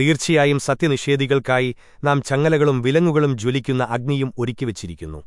തീർച്ചയായും സത്യനിഷേധികൾക്കായി നാം ചങ്ങലകളും വിലങ്ങുകളും ജ്വലിക്കുന്ന അഗ്നിയും ഒരുക്കിവച്ചിരിക്കുന്നു.